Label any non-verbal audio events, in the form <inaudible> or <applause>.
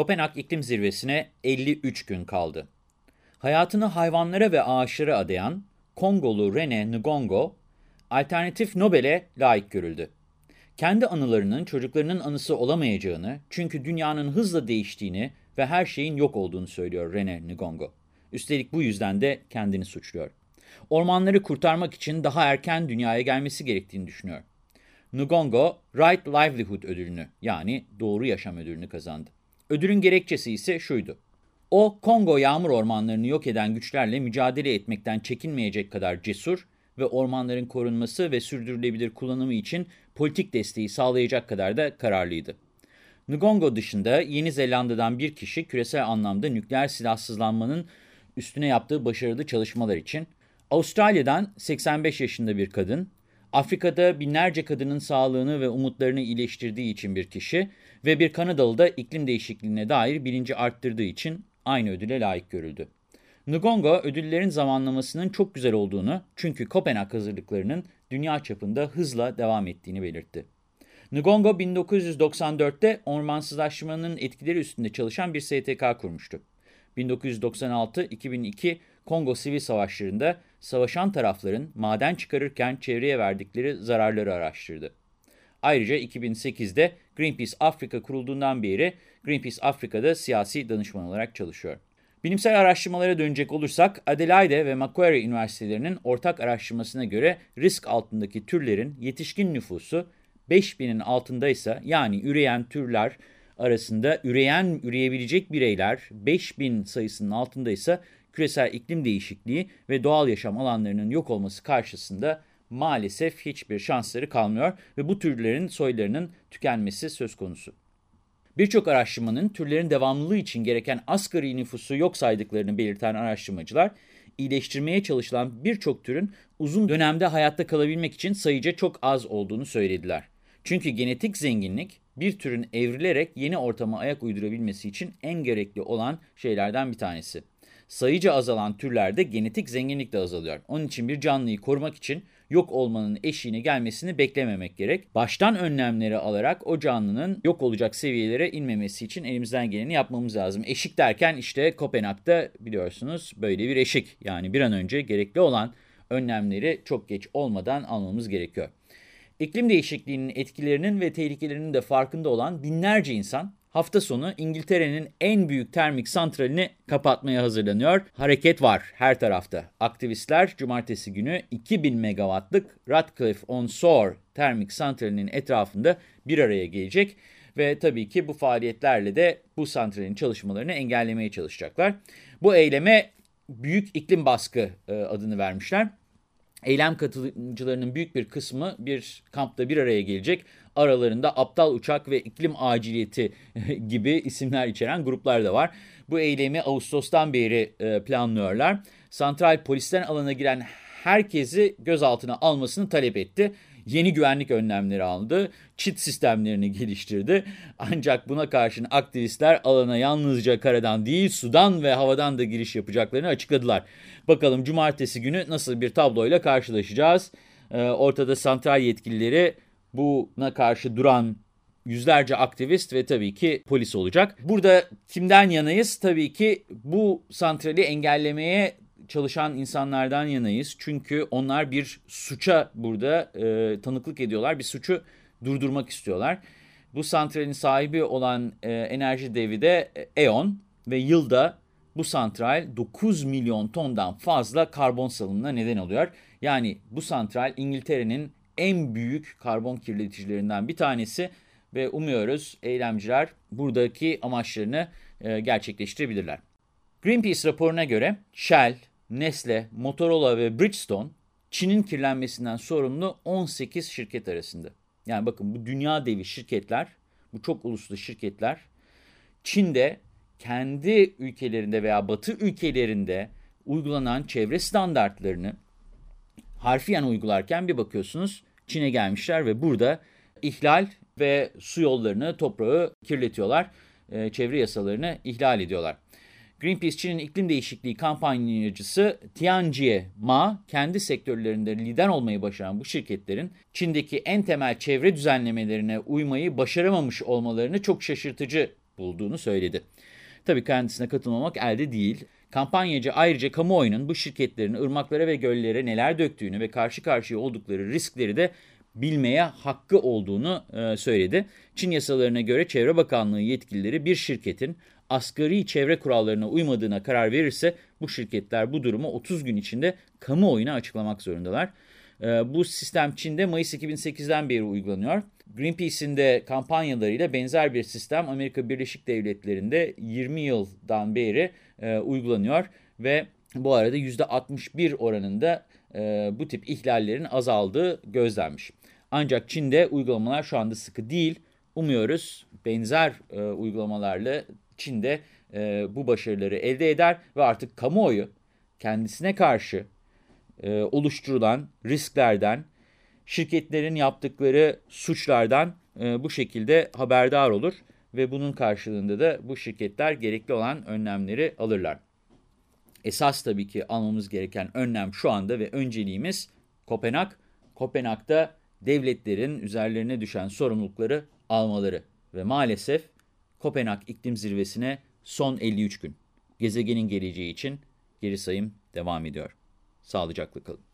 Kopenhag İklim Zirvesi'ne 53 gün kaldı. Hayatını hayvanlara ve ağaçlara adayan Kongolu Rene Ngongo, alternatif Nobel'e layık görüldü. Kendi anılarının çocuklarının anısı olamayacağını, çünkü dünyanın hızla değiştiğini ve her şeyin yok olduğunu söylüyor Rene Ngongo. Üstelik bu yüzden de kendini suçluyor. Ormanları kurtarmak için daha erken dünyaya gelmesi gerektiğini düşünüyor. Ngongo, Right Livelihood ödülünü yani Doğru Yaşam ödülünü kazandı. Ödülün gerekçesi ise şuydu. O, Kongo yağmur ormanlarını yok eden güçlerle mücadele etmekten çekinmeyecek kadar cesur ve ormanların korunması ve sürdürülebilir kullanımı için politik desteği sağlayacak kadar da kararlıydı. Ngongo dışında Yeni Zelanda'dan bir kişi küresel anlamda nükleer silahsızlanmanın üstüne yaptığı başarılı çalışmalar için, Avustralya'dan 85 yaşında bir kadın, Afrika'da binlerce kadının sağlığını ve umutlarını iyileştirdiği için bir kişi ve bir Kanadalı da iklim değişikliğine dair bilinci arttırdığı için aynı ödüle layık görüldü. Ngongo ödüllerin zamanlamasının çok güzel olduğunu çünkü Kopenhag hazırlıklarının dünya çapında hızla devam ettiğini belirtti. Ngongo 1994'te ormansızlaşmanın etkileri üstünde çalışan bir STK kurmuştu. 1996-2002 Kongo Sivil Savaşları'nda savaşan tarafların maden çıkarırken çevreye verdikleri zararları araştırdı. Ayrıca 2008'de Greenpeace Afrika kurulduğundan beri Greenpeace Afrika'da siyasi danışman olarak çalışıyor. Bilimsel araştırmalara dönecek olursak Adelaide ve Macquarie Üniversitelerinin ortak araştırmasına göre risk altındaki türlerin yetişkin nüfusu 5000'in altındaysa yani üreyen türler arasında üreyen, üreyebilecek bireyler 5000 sayısının altındaysa küresel iklim değişikliği ve doğal yaşam alanlarının yok olması karşısında maalesef hiçbir şansları kalmıyor ve bu türlerin soylarının tükenmesi söz konusu. Birçok araştırmanın türlerin devamlılığı için gereken asgari nüfusu yok saydıklarını belirten araştırmacılar, iyileştirmeye çalışılan birçok türün uzun dönemde hayatta kalabilmek için sayıca çok az olduğunu söylediler. Çünkü genetik zenginlik bir türün evrilerek yeni ortama ayak uydurabilmesi için en gerekli olan şeylerden bir tanesi. Sayıca azalan türlerde genetik zenginlik de azalıyor. Onun için bir canlıyı korumak için yok olmanın eşiğine gelmesini beklememek gerek. Baştan önlemleri alarak o canlının yok olacak seviyelere inmemesi için elimizden geleni yapmamız lazım. Eşik derken işte Kopenhag'da biliyorsunuz böyle bir eşik. Yani bir an önce gerekli olan önlemleri çok geç olmadan almamız gerekiyor. İklim değişikliğinin etkilerinin ve tehlikelerinin de farkında olan binlerce insan hafta sonu İngiltere'nin en büyük termik santralini kapatmaya hazırlanıyor. Hareket var her tarafta. Aktivistler cumartesi günü 2000 megawattlık Radcliffe-on-Soar termik santralinin etrafında bir araya gelecek. Ve tabii ki bu faaliyetlerle de bu santralin çalışmalarını engellemeye çalışacaklar. Bu eyleme büyük iklim baskı e, adını vermişler. Eylem katılımcılarının büyük bir kısmı bir kampta bir araya gelecek. Aralarında aptal uçak ve iklim aciliyeti <laughs> gibi isimler içeren gruplar da var. Bu eylemi Ağustos'tan beri e, planlıyorlar. Santral polisten alana giren herkesi gözaltına almasını talep etti. Yeni güvenlik önlemleri aldı, çit sistemlerini geliştirdi. Ancak buna karşın aktivistler alana yalnızca karadan değil sudan ve havadan da giriş yapacaklarını açıkladılar. Bakalım cumartesi günü nasıl bir tabloyla karşılaşacağız. Ee, ortada santral yetkilileri buna karşı duran yüzlerce aktivist ve tabii ki polis olacak. Burada kimden yanayız? Tabii ki bu santrali engellemeye çalışan insanlardan yanayız. Çünkü onlar bir suça burada e, tanıklık ediyorlar. Bir suçu durdurmak istiyorlar. Bu santralin sahibi olan e, enerji devi de E.ON ve yılda bu santral 9 milyon tondan fazla karbon salımına neden oluyor. Yani bu santral İngiltere'nin en büyük karbon kirleticilerinden bir tanesi ve umuyoruz eylemciler buradaki amaçlarını e, gerçekleştirebilirler. Greenpeace raporuna göre Shell, Nestle, Motorola ve Bridgestone Çin'in kirlenmesinden sorumlu 18 şirket arasında. Yani bakın bu dünya devi şirketler, bu çok uluslu şirketler Çin'de kendi ülkelerinde veya batı ülkelerinde uygulanan çevre standartlarını harfiyen uygularken bir bakıyorsunuz Çin'e gelmişler ve burada ihlal ve su yollarını, toprağı kirletiyorlar. Çevre yasalarını ihlal ediyorlar. Greenpeace Çin'in iklim değişikliği kampanyacısı Tianjie Ma, kendi sektörlerinde lider olmayı başaran bu şirketlerin Çin'deki en temel çevre düzenlemelerine uymayı başaramamış olmalarını çok şaşırtıcı bulduğunu söyledi. Tabii kendisine katılmamak elde değil. Kampanyacı ayrıca kamuoyunun bu şirketlerin ırmaklara ve göllere neler döktüğünü ve karşı karşıya oldukları riskleri de bilmeye hakkı olduğunu e, söyledi. Çin yasalarına göre Çevre Bakanlığı yetkilileri bir şirketin asgari çevre kurallarına uymadığına karar verirse bu şirketler bu durumu 30 gün içinde kamuoyuna açıklamak zorundalar. E, bu sistem Çin'de Mayıs 2008'den beri uygulanıyor. Greenpeace'in de kampanyalarıyla benzer bir sistem Amerika Birleşik Devletleri'nde 20 yıldan beri e, uygulanıyor ve bu arada %61 oranında e, bu tip ihlallerin azaldığı gözlenmiş. Ancak Çin'de uygulamalar şu anda sıkı değil. Umuyoruz benzer e, uygulamalarla Çin'de e, bu başarıları elde eder ve artık kamuoyu kendisine karşı e, oluşturulan risklerden, şirketlerin yaptıkları suçlardan e, bu şekilde haberdar olur ve bunun karşılığında da bu şirketler gerekli olan önlemleri alırlar. Esas tabii ki almamız gereken önlem şu anda ve önceliğimiz Kopenhag. Kopenhag'da devletlerin üzerlerine düşen sorumlulukları almaları ve maalesef Kopenhag İklim Zirvesi'ne son 53 gün. Gezegenin geleceği için geri sayım devam ediyor. Sağlıcakla kalın.